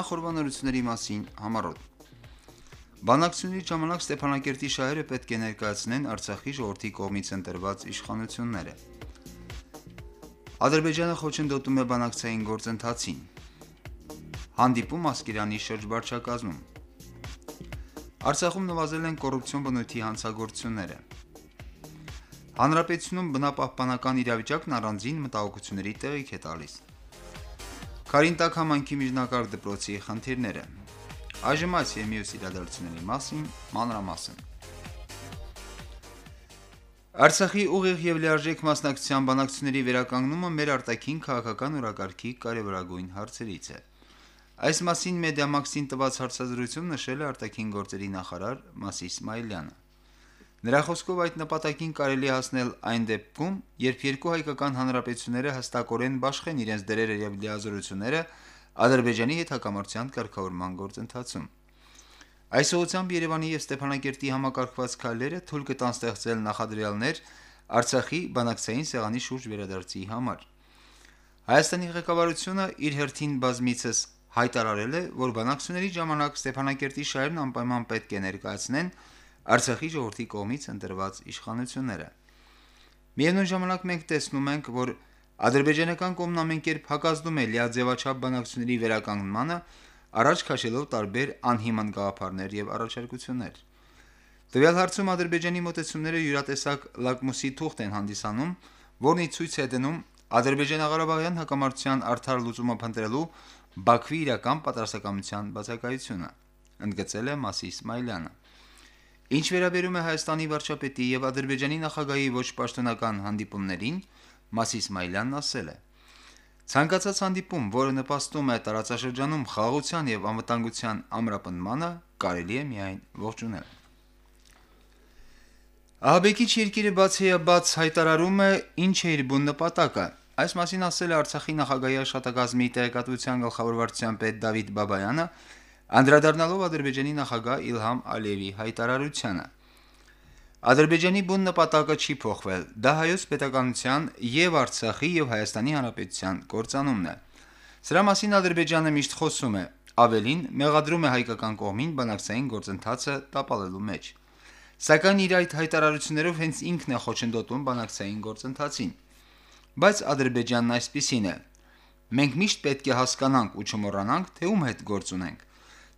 նախորbanությունների մասին համառոտ։ Բանակցությունների ժամանակ Ստեփանակերտի շահերը պետք է ներկայացնեն Արցախի ժողովրդի կողմից ընտրված իշխանությունները։ Ադրբեջանը խոչընդոտում է բանակցային գործընթացին։ Հանդիպում Ասկերանի շրջվարչակազմում։ Արցախում նվազել են կոռուպցիոն բնույթի հանցագործությունները։ Հանրապետությունում բնապահպանական իրավիճակն առանձին մտահոգությունների տեղիք է տալիս։ Կարինտակ համայնքի միջնակարգ դպրոցի խնդիրները։ Այժմ այս եւ մյուս իրադարձությունների մասին մանրամասն։ Արցախի ուղիղ եւ լիարժեք մասնակցության բանակցությունների վերականգնումը մեր արտաքին քաղաքական օրակարգի կարևորագույն հարցերից է։ Այս մասին Մեդիամաքսին տված հարցազրույցում նշել է արտաքին գործերի նախարար Մասիս Սմայլյանը։ Նրա խոսքով այդ նպատակին կարելի հասնել այն դեպքում, երբ երկու հայկական հանրապետությունները հստակորեն բաշխեն իրենց դերերը եւ լիազորությունները Ադրբեջանի հետ հակամարտության կարգավորման գործընթացում։ Այս ուղղությամբ Երևանի եւ Ստեփանակերտի համակարգված քայլերը թույլ կտան ստեղծել նախադրյալներ Արցախի բանակցային սեղանի շուրջ վերադարձի համար։ Հայաստանի ղեկավարությունը իր հերթին բազմիցս հայտարարել է, որ բանակցությունների ժամանակ Ստեփանակերտի շահերն անպայման պետք է ներկայացնեն Արցախի ժողովրդի կողմից ընտրված իշխանությունները։ Միևնույն ժամանակ մենք տեսնում ենք, որ ադրբեջանական կողմն ամենքերբ հակազդում է լիաձևաչափ բանակցությունների վերականգնմանը, առաջ քաշելով տարբեր անհիմն գաղափարներ եւ առաջարկություններ։ Տվյալ հարցում Ադրբեջանի մոտեցումները յուրատեսակ լակմուսի թուղթ են հանդիսանում, որն ի ցույց է դնում Ադրբեջանա-Ղարաբաղյան հակամարտության արդար լուծումը փնտրելու Բաքվի իրական պատրաստակամության բացակայությունը, ընդգծել է Մասի Իսմայլյանը։ Ինչ վերաբերում է Հայաստանի վարչապետի եւ Ադրբեջանի նախագահի ոչ պաշտոնական հանդիպումներին, Մասի Իսմայլյանն ասել է. Ցանկացած հանդիպում, որը նպաստում է տարածաշրջանում խաղաղության եւ անվտանգության ամրապնդմանը, կարելի է միայն ողջունել։ Ահաբեկիչ երկիրը բացեաբաց հայտարարում է ինչ է իր բուն նպատակը։ Այս մասին ասել է Արցախի նախագահի աշխատակազմի տեղեկատվության գլխավոր վարչության պետ Դավիթ Բաբայանը, անդրադառնալով Ադրբեջանի նախագահ Իլհամ Ալիևի հայտարարությանը։ Ադրբեջանի բուն նպատակը չի փոխվել։ Դա հայոց պետականության եւ Արցախի եւ Հայաստանի Հանրապետության կորցանումն է։ Սրա մասին Ադրբեջանը միշտ խոսում է, ավելին մեղադրում է հայկական կողմին բանակցային գործընթացը տապալելու մեջ։ Սակայն իր այդ հայտարարություններով հենց ինքն է խոչընդոտում բանակցային գործընթացին։ Բայց Ադրբեջանն այսպեսին է. Մենք միշտ պետք է հասկանանք ու չմոռանանք, թե ում հետ գործ ունենք։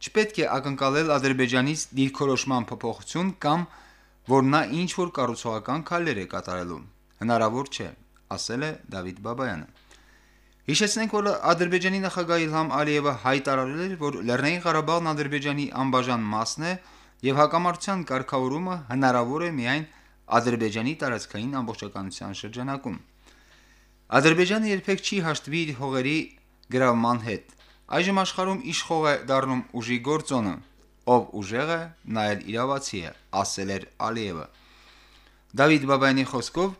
Չպետք է ակնկալել Ադրբեջանից դիրքորոշման փոփոխություն կամ որ նա ինչ որ կառուցողական քայլեր է կատարելու։ Հնարավոր չէ, ասել է Դավիթ Բաբայանը։ Հիշեցնենք, որ Ադրբեջանի նախագահ Իլհամ Ալիևը հայտարարել էր, որ Լեռնային Ղարաբաղն Ադրբեջանի անբաժան մասն է եւ հակամարտության կարգավորումը հնարավոր է միայն Ադրբեջանի տարածքային ամբողջականության շրջանակում։ Ադրբեջանը երբեք չի հաշտվի իր հողերի գրավման հետ։ Այժմ աշխարհում իշխող է դառնում ուժի գործոնը, ով ուժեղ է, նա էլ իրավացի է, ասել էր Ալիևը։ Դավիթ Բաբայանի խոսքով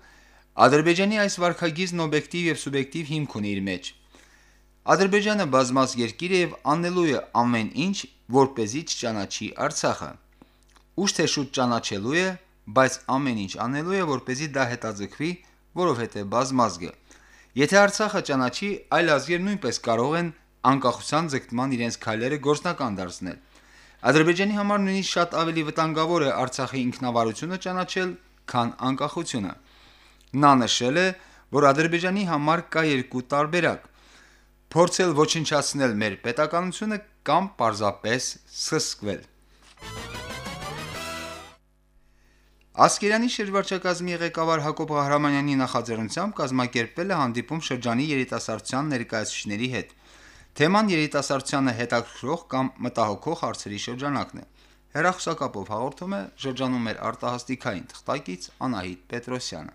Ադրբեջանի այս վարկագիծն օբյեկտիվ եւ սուբյեկտիվ հիմք ունի իր մեջ։ Ադրբեջանը բազմաց երկիր է եւ անելու է ամեն ինչ, որ เป զի չճանաչի Արցախը։ Ուշ թե շուտ ճանաչելու է, բայց ամեն ինչ անելու է, որ เป զի դա հետաձգվի, որովհետեւ բազմազգ է։ Եթե Արցախը ճանաչի, այլ ազգեր նույնպես կարող են անկախության ձգտման իրենց քայլերը գործնական դարձնել։ Ադրբեջանի համար նույնիսկ շատ ավելի վտանգավոր է Արցախի ինքնավարությունը ճանաչել, քան անկախությունը։ Նա նշել է, որ Ադրբեջանի համար կա երկու տարբերակ. փորձել ոչնչացնել մեր պետականությունը կամ պարզապես սսկվել։ Ասկերանի շրջվարչակազմի ղեկավար Հակոբ Ղահրամանյանի նախաձեռնությամբ կազմակերպվել է հանդիպում շրջանի երիտասարդության ներկայացուցիչների հետ։ Թեման երիտասարդությանը հետաքրքրող կամ մտահոգող հարցերի շրջանակն է։ Հերախոսակապով հաղորդում է շրջանում մեր արտահասթիկային թղթակից Անահիտ Պետրոսյանը։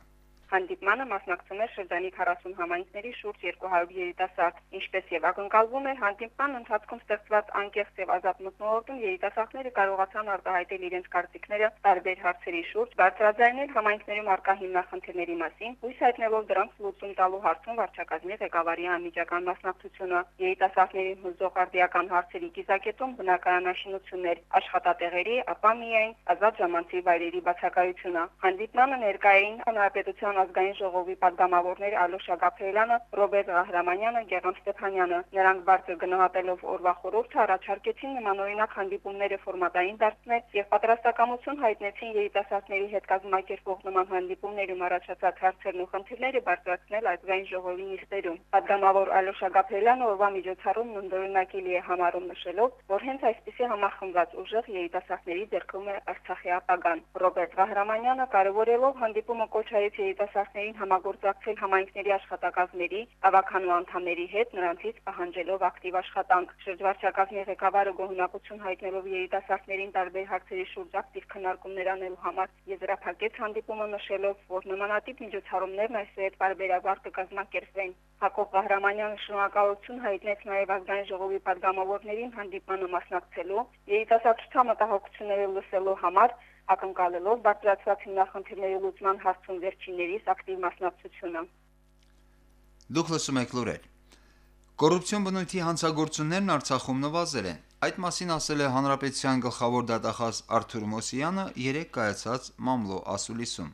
Հանդիպմանը մասնակցում էր շրջանի 40 համայնքների շուրջ 200 երիտասարդ, ինչպես եւ ակնկալվում էր, հանդիպման ընթացքում ստեղծված անկեղծ եւ ազատ մթնոլորտում երիտասարդները կարողացան արտահայտել իրենց կարծիքները տարբեր հարցերի շուրջ, բարձրաձայնել համայնքներում արկա հիմնախնդիրների մասին, հույս հայտնելով դրանց լուծում տալու հարցում վարչակազմի ղեկավարի անմիջական մասնակցությունը։ Երիտասարդներին հուզող արդիական հարցերի կիզակետում բնակարանաշինություններ, աշխատատեղերի, ապա միայն ազատ ժամանցի վայրերի բացակայությունը։ Հանդիպմանը ներկայային հանրապետության Հայաստան ազգային ժողովի падգամավորներ Ալոշ Ագափելյանը, Ռոբերտ Ղահրամանյանը, Գեգամ Ստեփանյանը։ Նրանք բարձր գնահատելով օրվա խորհուրդը առաջարկեցին նմանօրինակ հանդիպումները ֆորմատային դարձնել եւ պատրաստակամություն հայտնեցին երիտասարդների հետ կազմակերպող նման հանդիպումներում առաջացած հարցերն ու խնդիրները բարձրացնել ազգային ժողովի նիստերում։ Падգամավոր Ալոշ Ագափելյանը օրվա միջոցառումն ընդօրինակելի է համարում նշելով, որ հենց այսպիսի համախմբված ուժեղ երիտասարդների ձեռքում է Արցախի ապագան։ Ռոբերտ Ղահրամանյանը կարևորելով հանդիպումը կոչ արեց երիտասարդների երիտասարդներին համագործակցել համայնքների աշխատակազմերի, ավականու անդամների հետ, նրանցից պահանջելով ակտիվ աշխատանք։ Շրջվարչակազմի ղեկավարը գոհունակություն հայտնելով երիտասարդներին տարբեր հարցերի շուրջ ակտիվ քննարկումներ անելու համար եզրափակեց հանդիպումը նշելով, որ նմանատիպ միջոցառումներն այսօր բարբերաբար կկազմակերպվեն։ Հակոբ Ղահրամանյանը շնորհակալություն հայտնեց նաև ազգային ժողովի падգամավորներին հանդիպանը մասնակցելու, երիտասարդության մտահոգությունները լսելու համար ակնկալելով բարձրացված հիմնախնդիրների լուծման հարցում վերջիններիս ակտիվ մասնակցությունը։ Դուք լսում եք լուրեր։ Կոռուպցիոն բնույթի հանցագործություններն Արցախում նվազել են։ Այդ մասին ասել է Հանրապետության գլխավոր դատախազ Արթուր Մոսյանը երեք կայացած մամլո ասուլիսում։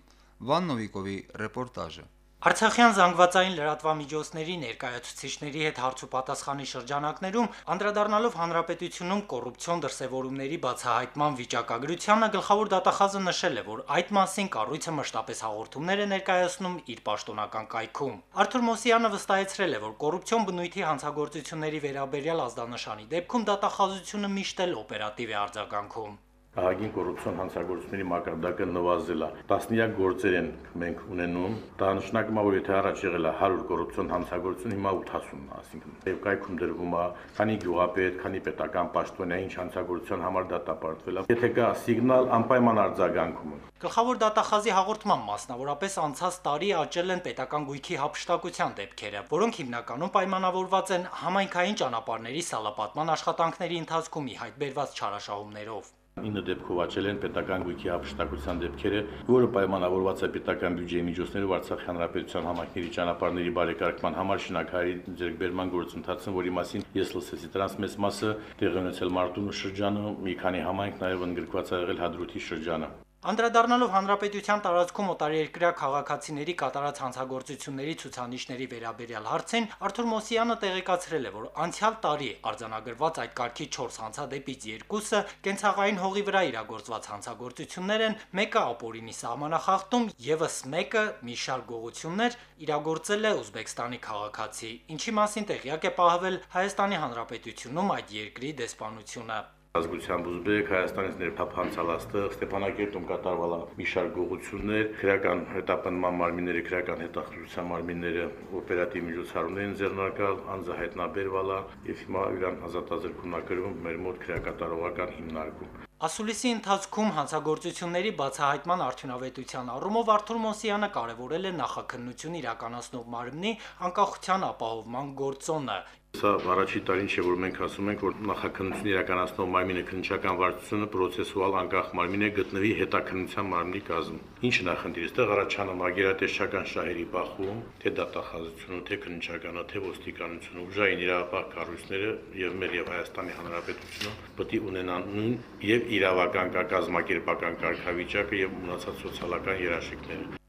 Վան Նովիկովի ռեպորտաժը։ Արցախյան զանգվածային լրատվամիջոցների ներկայացուցիչների հետ հարցուպատասխանի շրջանակներում անդրադառնալով հանրապետությունում կոռուպցիոն դրսևորումների բացահայտման վիճակագրությանը գլխավոր դատախազը նշել է, որ այդ մասին կառույցը մշտապես հաղորդումներ է ներկայացնում իր պաշտոնական կայքում։ Արթուր Մոսյանը վստահեցրել է, որ կոռուպցիոն բնույթի հանցագործությունների վերաբերյալ ազդանշանի դեպքում դատախազությունը միշտ էլ օպերատիվ է արձագանքում ահագին կոռուպցիոն հանցագործությունների մակարդակը նվազել է։ Տասնյակ գործեր են մենք ունենում։ Դա նշանակում է, որ եթե առաջ եղել է 100 կոռուպցիոն հանցագործություն, հիմա 80, այսինքն եւ կայքում դրվում է քանի գյուղապետ, քանի պետական պաշտոնյա ինչ հանցագործության համար դատապարտվել է։ Եթե կա սիգնալ, անպայման արձագանքում են։ Գլխավոր դատախազի հաղորդման մասնավորապես անցած տարի աճել են պետական գույքի հապշտակության դեպքերը, որոնք հիմնականում պայմանավորված են համայնքային ճանապարհների սալապատման աշխատանքների ընթացքում ի հայտ բերված չարաշահումներով։ 9 դեպքով աճել են պետական գույքի հապշտակության դեպքերը, որը պայմանավորված է պետական բյուջեի միջոցներով Արցախի հանրապետության համայնքների ճանապարհների բարեկարգման համար շինաքարի ձեռքբերման գործընթացը, որի մասին ես լսեցի դրանց մեծ մասը տեղի ունեցել Մարտունու շրջանը, մի քանի համայնք նաև ընդգրկված ա եղել Հադրութի շրջանը։ Անդրադառնալով հանրապետության տարածքում օտարերկրյա քաղաքացիների կատարած հանցագործությունների ցուցանիշների վերաբերյալ հարցին Արթուր Մոսյանը տեղեկացրել է, որ անցյալ տարի արձանագրված այդ կարգի 4 հանցադեպից երկուսը կենցաղային հողի վրա իրագործված հանցագործություններ են, մեկը ապօրինի սահմանախախտում, եւս մեկը մի շարք գողություններ իրագործել է Ուզբեկստանի քաղաքացի, ինչի մասին տեղյակ է պահվել Հայաստանի Հանրապետությունում այդ երկրի դեսպանությունը ազգությամբ ուզբեկ Հայաստանից ներփափանցալաստը Ստեփանակերտում կատարվալա մի շարք գողություններ, քրական հետապնդման մարմինները, քրական հետախուզության մարմինները օպերատիվ միջոցառումներ են ձեռնարկալ, անձահայտնաբերվալա եւ հիմա իրան ազատազրկումնակրում մեր մոտ քրակատարողական հիմնարկում։ Ասուլիսի ընթացքում հանցագործությունների բացահայտման արդյունավետության առումով Արթուր Մոսյանը կարևորել է նախաքննություն իրականացնող մարմնի անկախության ապահովման գործոնը, Սա առաջի տարին չէ, որ մենք ասում ենք, որ նախաքննություն իրականացնող մարմինը քննչական վարչությունը պրոցեսուալ անկախ մարմին է գտնվի հետաքննության մարմնի կազմում։ Ինչ նախնդիր, այստեղ առաջանում ագերատեսչական շահերի բախում, թե դատախազությունը, թե քննչականը, թե ոստիկանությունը, ուժային իրավապահ կառույցները եւ մեր եւ Հայաստանի Հանրապետությունը պետք է ունենան նույն եւ իրավական կազմակերպական կարգավիճակը եւ մնացած սոցիալական երաշխիքները։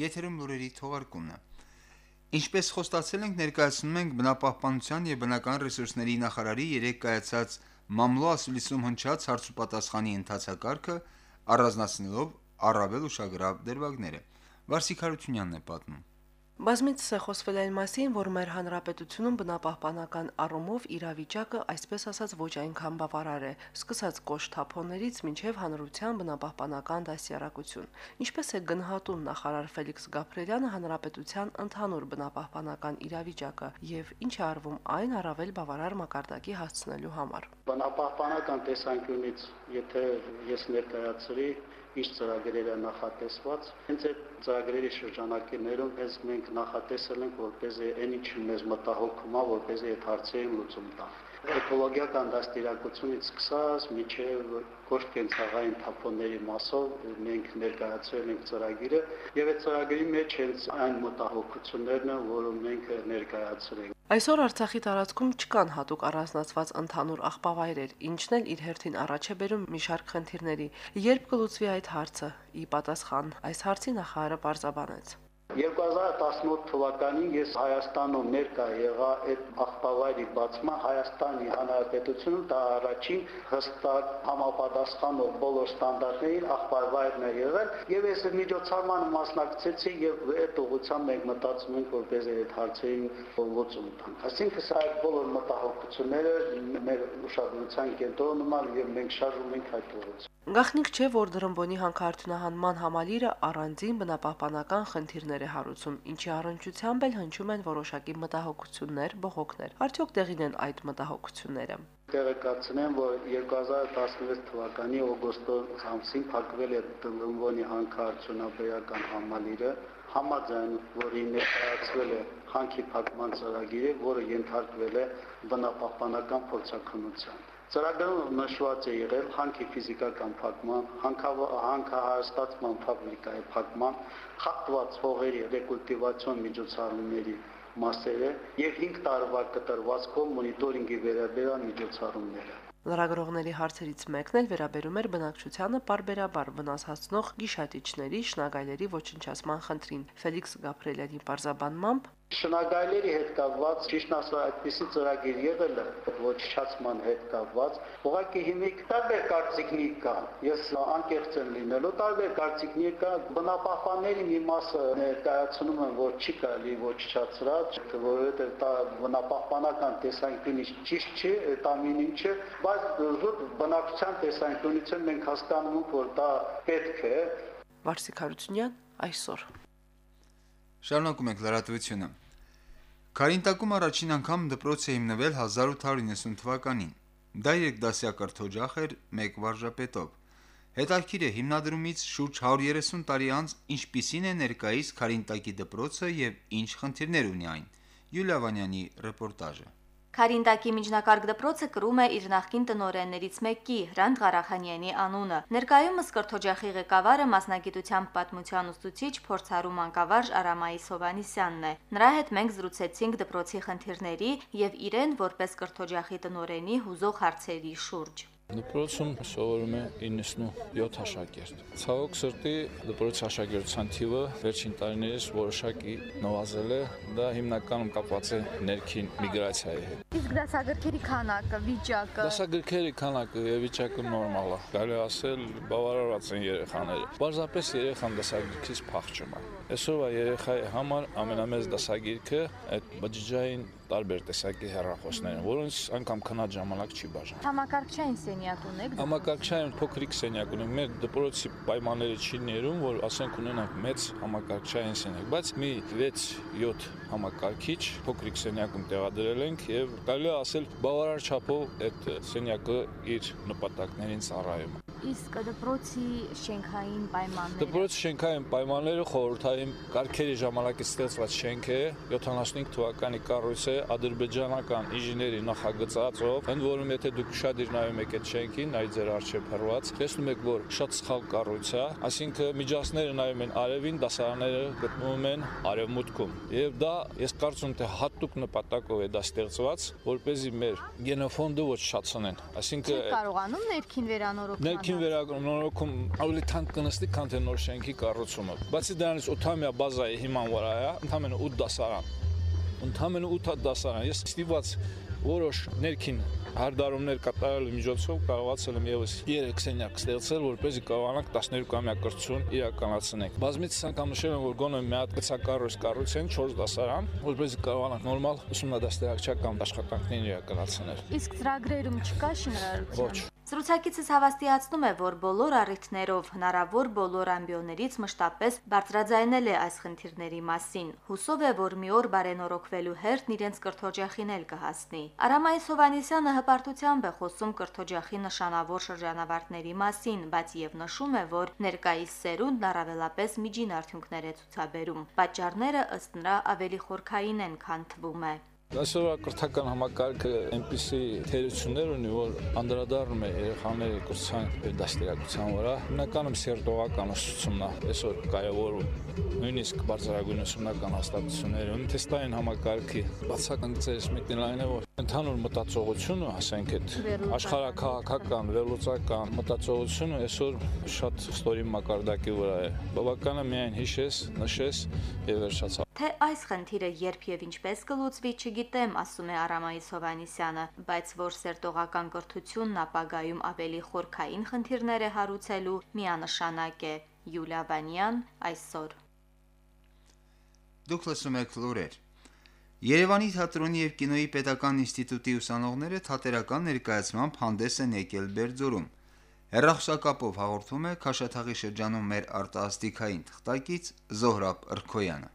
Եթերում լուրերի թողարկումն է։ Ինչպես խոստացել ենք, ներկայացնում ենք բնապահպանության եւ բնական ռեսուրսների նախարարի երեք կայացած մամլո ասուլիսում հնչած հարցուպատասխանի ընթացակարգը առանձնացնելով առավել ուշագրավ դերվագները։ Վարսիկ Հարությունյանն է պատմում։ Բազմից է խոսվել այն մասին, որ մեր հանրապետությունում բնապահպանական առումով իրավիճակը, այսպես ասած, ոչ այնքան բավարար է, սկսած կոշտ թափոններից մինչև հանրության բնապահպանական դասյարակություն։ Ինչպես է գնահատում նախարար Ֆելիքս Գաբրելյանը հանրապետության ընդհանուր բնապահպանական իրավիճակը եւ ինչ է արվում այն առավել բավարար մակարդակի հասցնելու համար։ Բնապահպանական տեսանկյունից, եթե ես ներկայացրի ինչ ծրագրեր է նախատեսված։ Հենց այդ ծրագրերի շրջանակներում հենց մենք նախատեսել ենք, որպեսզի այն ինչ մեզ մտահոգում է, որպեսզի այդ հարցերին լուծում տա։ Էկոլոգիական դաստիարակությունից սկսած միջև կոշտ կենցաղային թափոնների մասով մենք ներկայացրել ենք ծրագիրը եւ այդ ծրագրի մեջ հենց այն մտահոգություններն են, որը մենք ներկայացրել Այսօր Արցախի տարածքում չկան հատուկ առանձնացված ընդհանուր աղբավայրեր, ինչն էլ իր հերթին առաջ է բերում մի շարք խնդիրների։ Երբ կլուծվի այդ հարցը, ի պատասխան այս հարցի նախարարը բարձաբանեց. 2018 թվականին ես Հայաստանում ներկա եղա այդ աղբավայրի բացման Հայաստանի Հանրապետությունում դա առաջին հստակ համապատասխանող բոլոր ստանդարտներին աղբավայրն է եղել եւ ես միջոցառման մասնակցեցի եւ այդ ուղղությամբ մենք մտածում ենք որպես այդ հարցերին լուծում տանք այսինքն սա այդ բոլոր մտահոգությունները մեր ուշադրության կենտրոնում են եւ մենք շարժում ենք այդ ուղղությամբ Գախնիկ չէ, որ Դրամբոնի հանքարդյունահանման համալիրը առանձին բնապահպանական խնդիրներ է հարուցում, ինչի առնչությամբ էլ հնչում են որոշակի մտահոգություններ, բողոքներ։ Արդյոք տեղին են այդ մտահոգությունները։ Տեղեկացնեմ, որ 2016 թվականի օգոստոս ամսին փակվել է Դրամբոնի հանքարդյունաբերական համալիրը, համաձայն որի ներկայացվել է հանքի փակման ծրագիրը, որը ենթարկվել է բնապահպանական փորձակնության։ Ծրագրում նշված է եղել հանքի ֆիզիկական փակման, հանքահարստացման ֆաբրիկայի փակման, խախտված հողերի ռեկուլտիվացիոն միջոցառումների մասերը եւ 5 տարվա կտրվածքով մոնիտորինգի վերաբերյալ միջոցառումները։ Լրագրողների հարցերից մեկն էլ վերաբերում էր բնակչությանը parberabar վնաս հասցնող գիշատիչների, շնագայլերի ոչնչացման խնդրին։ Ֆելիքս Գաբրելյանի բարձաբանմամբ Շնագայլերի հետ կապված, ճիշտ ասած, այդպիսի ծրագիր եղել է ոչնչացման հետ կապված, ուղղակի հիմիկ տարբեր կարծիքներ կան։ Ես անկեղծ եմ լինելու, տարբեր կարծիքներ կա, բնապահպանների մի մասը ներկայացնում են, որ չի կարելի ոչնչացրած, որովհետև դա բնապահպանական տեսանկյունից ճիշտ չի, ամեն ինչը, բայց զուտ բնակչության տեսանկյունից մենք հասկանում ենք, որ դա պետք է։ Վարսիկ Հարությունյան այսօր Շարունակում ենք լրատվությունը։ Կարինտակում առաջին անգամ դպրոց է հիմնվել 1890 թվականին։ Դա երկդասյակրթ օջախ էր մեկ վարժապետով։ Հետաքրիր է հիմնադրումից շուրջ 130 տարի անց ինչպիսին է ներկայիս Կարինտակի դպրոցը եւ ինչ խնդիրներ ունի այն։ Յուլիա Վանյանի ռեպորտաժը։ Քարինտակի միջնակարգ դպրոցը կրում է իր նախկին տնօրեններից մեկի Հրանտ Ղարախանյանի անունը։ Ներկայումս կրթօջախի ղեկավարը մասնագիտությամբ պատմության ուսուցիչ փորձարու մանկավարժ Արամայի Սովանիսյանն է։ Նրա հետ մենք զրուցեցինք դպրոցի խնդիրների եւ իրեն որպես կրթօջախի տնօրենի հուզող հարցերի շուրջ։ Դպրոցում սովորում է 97 աշակերտ։ Ցավոք սրտի դպրոցի աշակերտության թիվը վերջին տարիներս որոշակի նվազել է, դա հիմնականում կապված է ներքին միգրացիայի հետ։ Իսկ դասագրքերի քանակը, վիճակը։ Դասագրքերի քանակը եւ վիճակը նորմալ է։ Կարելի ասել բավարարված են երեխաները։ Պարզապես երեխան դասագրքից փախչում է։ Այսօրվա երեխայի համար ամենամեծ դասագիրքը այդ բջջային տարբեր տեսակի հեռախոսներ են, որոնց անգամ քնած ժամանակ չի բաժանում։ Համակարգչային սենյակ ունեք։ Համակարգչային փոքրիկ սենյակ ունենք։ Մեր դպրոցի պայմանները չի ներում, որ ասենք ունենանք մեծ համակարգչային սենյակ, բայց մի 6-7 համակարգիչ փոքրիկ սենյակում տեղադրել ենք եւ կարելի ասել բավարար չափով այդ սենյակը իր նպատակներին ծառայում իսկ դպրոցի շենքային պայմանները Դպրոցի շենքային պայմանները խորհրդային կարգերի ժամանակից ստեղծված շենք է 75 թվականի կառույց է ադրբեջանական ինժեների նախագծածով ընդ որում եթե դուք շադիր նայում եք այդ շենքին նայ ձեր արժե փռված տեսնում եք որ շատ սխալ կառույց է այսինքն միջանցքները նայում են արևին դասարանները գտնվում են արևմուտքում եւ դա ես կարծում թե հատուկ նպատակով է դա ստեղծված որ เป զի մեր գենոֆոնդը ոչ շացնեն այսինքն կարողանում ներքին վերանորոգման շենքին վերանորոգում ավելի թանկ կնստի, քան թե նոր շենքի կառուցումը։ Բացի դրանից 8-ամյա բազայի հիման վրա է, ընդամենը 8 դասարան։ Ընդամենը 8 դասարան։ Ես ստիված որոշ ներքին հարդարումներ կատարելու միջոցով կարողացել եմ եւս 3 սենյակ ստեղծել, որպեսզի կարողանանք 12-ամյա կրթություն իրականացնենք։ Բազմիցս անգամ նշել եմ, որ գոնե մի հատ գծակառույց կառուցեն 4 դասարան, որպեսզի կարողանանք նորմալ ուսումնադաստիարակչական աշխատանքներ իրականացնել։ Իսկ ծրագրերում չկա շինարարություն։ Ոչ, Զրուցակիցս հավաստիացնում է, որ բոլոր առիթներով հնարավոր բոլոր ամբիոներից մշտապես բարձրաձայնել է այս խնդիրների մասին։ Հուսով է, որ մի օր բարենորոգվելու հերթն իրենց կրթօջախին էլ կհասնի։ Արամայ Սովանիսյանը հպարտությամբ է խոսում կրթօջախի նշանավոր շրջանավարտների մասին, բայց եւ նշում է, որ ներկայիս սերունդն առավելապես միջին արդյունքներ է ցուցաբերում։ Պատճառները ըստ նրա ավելի խորքային են, քան թվում է։ Այսօր կրթական համակարգը այնպիսի թերություններ ունի, որ անդրադառնում է երեխաների կրթության դաստիարակության վրա։ Հիմնականում սերտողական ուսուցումն է այսօր կարևորում նույնիսկ բարձրագույն ուսումնական հաստատություններում թեստային համակարգի բացակայցես մեկն այն է որ ընդհանուր մտածողությունը, ասենք այդ աշխարհակաղակական, վերլուծական մտածողությունը այսօր շատ ստորին մակարդակի վրա է։ Բավականը միայն հիշես, նշես եւ վերջացավ։ Թե այս խնդիրը երբ եւ ինչպես կլուծվի, չգիտեմ, ասում է Արամայիս Հովանիսյանը, բայց որ սերտողական կրթությունն ապագայում ավելի խորքային խնդիրներ է հարուցելու, միանշանակ է։ Յուլիա Վանյան այսօր Դուք լսում եք լուրեր։ Երևանի թատրոնի եւ կինոյի պետական ինստիտուտի ուսանողները թատերական ներկայացմամբ հանդես են եկել Բերձորում։ Հերախոսակապով հաղորդում է Քաշաթաղի շրջանում մեր արտասթիկային թղթակից Զոհրաբ Ըրքոյանը։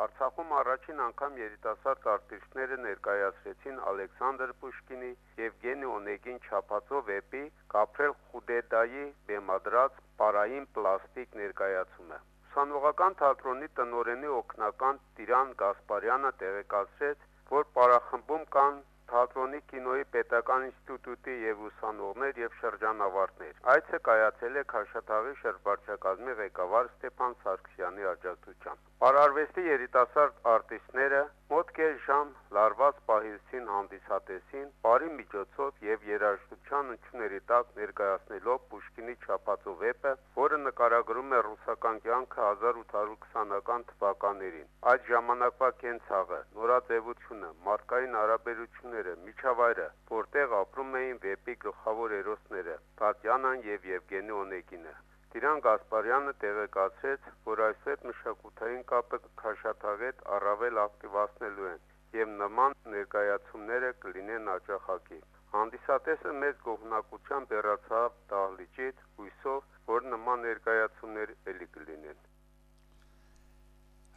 Արցախում առաջին անգամ երիտասարդ արտիստները ներկայացրեցին Ալեքսանդր Պուշկինի Եվգենի Օնեգին չափածո վեպի Կապրել Խուդեդայի բեմադրած Պարային պլաստիկ ներկայացումը։ Ուսանողական թատրոնի տնօրենի օգնական Տիրան Գասպարյանը տեղեկացրեց, որ պարախմբում կան թատրոնի կինոյի պետական ինստիտուտի եւ ուսանողներ եւ շրջանավարտներ։ Այցը կայացել է Քաշաթաղի շրջվարչակազմի ղեկավար Ստեփան Սարգսյանի աջակցությամբ։ Պարարվեստի երիտասարդ արտիստները մոտ կես ժամ լարված պահիլցին հանդիսատեսին բարի միջոցով եւ երաժշտության ընչուների տակ ներկայացնելով Պուշկինի չափածո վեպը, որը նկարագրում է ռուսական կյանքը 1820-ական թվականներին։ Այդ ժամանակվա կենցաղը, նորաձևությունը, մարդկային հարաբերությունները միջավայրը, որտեղ ապրում էին վեպի գլխավոր հերոսները՝ Տատյանան եւ Եվգենի Օնեգինը։ Տիրան Գասպարյանը տեղեկացրեց, որ այսպես մշակութային կապը Քաշաթաղետ առավել ակտիվացնելու են եւ նման ներկայացումները կլինեն աջախակի։ Հանդիսատեսը մեծ գողնակությամբ հեռացավ դահլիճից, հույսով, որ նման ներկայացումներ ելի կլինեն։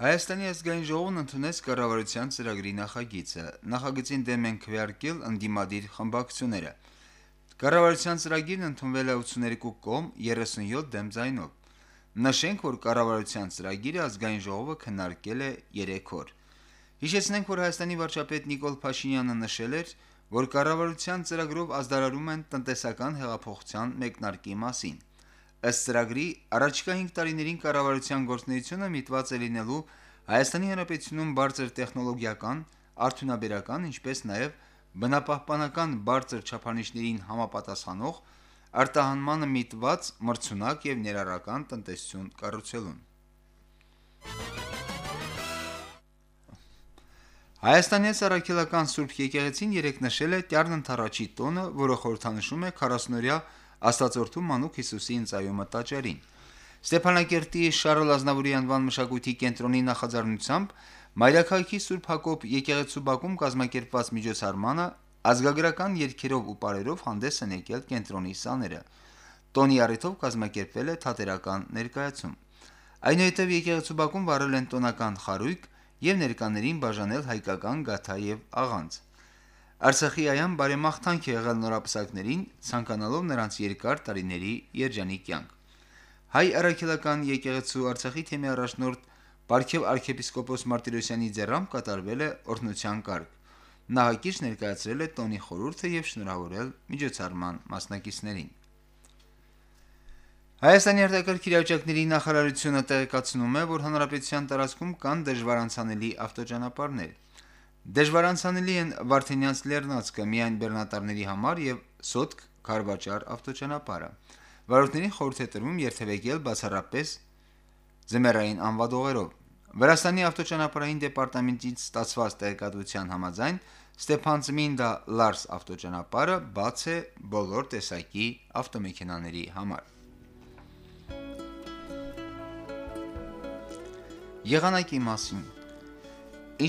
Հայաստանի ազգային ժողովն ընդունեց կառավարության ծրագրի նախագիծը։ Նախագծին դեմ են քվեարկել ընդդիմադիր խմբակցությունները։ Կառավարության ծրագիրն ընդունվել է 82 կողմ 37 դեմ ձայնով։ Նշենք, որ կառավարության ծրագիրը ազգային ժողովը քննարկել է 3 օր։ Հիշեցնենք, որ Հայաստանի վարչապետ Նիկոլ Փաշինյանը նշել էր, որ կառավարության ծրագրով ազդարարում են տնտեսական հեղափոխության մեկնարկի մասին։ Ըստ ծրագրի առաջիկա 5 տարիներին կառավարության գործունեությունը միտված է լինելու Հայաստանի Հանրապետությունում բարձր տեխնոլոգիական, արդյունաբերական, ինչպես նաև բնապահպանական բարձր չափանիշներին համապատասխանող արտահանմանը միտված մրցունակ եւ ներառական տնտեսություն կառուցելուն։ Հայաստանի Սարաքելական Սուրբ եկեղեցին երեք նշել է Տյառն ընթառաջի տոնը, որը խորհրդանշում է 40-օրյա Աստծորթու Մանուկ Հիսուսի ընծայումը տաճարին։ Ստեփանակերտի Շարլ Ազնավուրի անվան մշակույթի կենտրոնի նախաձեռնությամբ Մայրաքաղաքի Սուրբ Հակոբ եկեղեցու բակում կազմակերպված միջոցառմանը ազգագրական երգերով ու պարերով հանդես են եկել կենտրոնի սաները։ Տոնի առիթով կազմակերպվել է թատերական ներկայացում։ Այնուհետև եկեղեցու բակում վարել են տոնական խարույկ եւ ներկաներին բաժանել հայկական գաթա եւ աղանց։ Արցախի այամ բարեմաղթանք է եղել նորապսակներին, ցանկանալով նրանց երկար տարիների երջանիկ կյանք։ Հայ առաքելական եկեղեցու Արցախի թեմի առաջնորդ Պարքև arczepiskopos Մարտիրոսյանի ձեռամբ կատարվել է օրհնության կարգ։ Նա հակիրճ ներկայացրել է տոնի խորհուրդը եւ շնորհավորել միջոցառման մասնակիցներին։ Հայաստանի արտակարգ իրավիճակների նախարարությունը տեղեկացնում է, որ հանրապետության տարածքում կան դժվարանցանելի ավտոճանապարհներ։ Դժվարանցանելի են Վարդենյանց Լեռնացքը միայն բեռնատարների համար եւ Սոտք Կարվաճար ավտոճանապարհը։ Վարորդներին խորհուրդ է տրվում երթևեկել բացառապես ձմեռային անվադողերով։ Վրաստանի ավտոճանապարհային դեպարտամենտից ստացված տեղեկատվության համաձայն Ստեփանցմինդա Լարս ավտոճանապարհը բաց է բոլոր տեսակի ավտոմեքենաների համար։ Եղանակի մասին.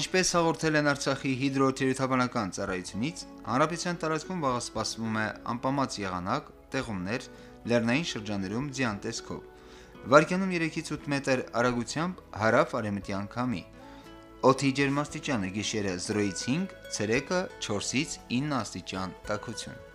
Ինչպես հաղորդել են Արցախի հիդրոթերապևտաբանական ծառայությունից, հանրապետության տարածքում վաղ սպասվում է անպամած եղանակ, տեղումներ, լեռնային շրջաներում ձյան տեսքով։ Վարկյանում 3-ից 8 մետր արագությամբ հարավ արևմտյան քամի։ Օդի ջերմաստիճանը գիշերը 0-ից 5, ցերեկը 4-ից 9 աստիճան տաքություն։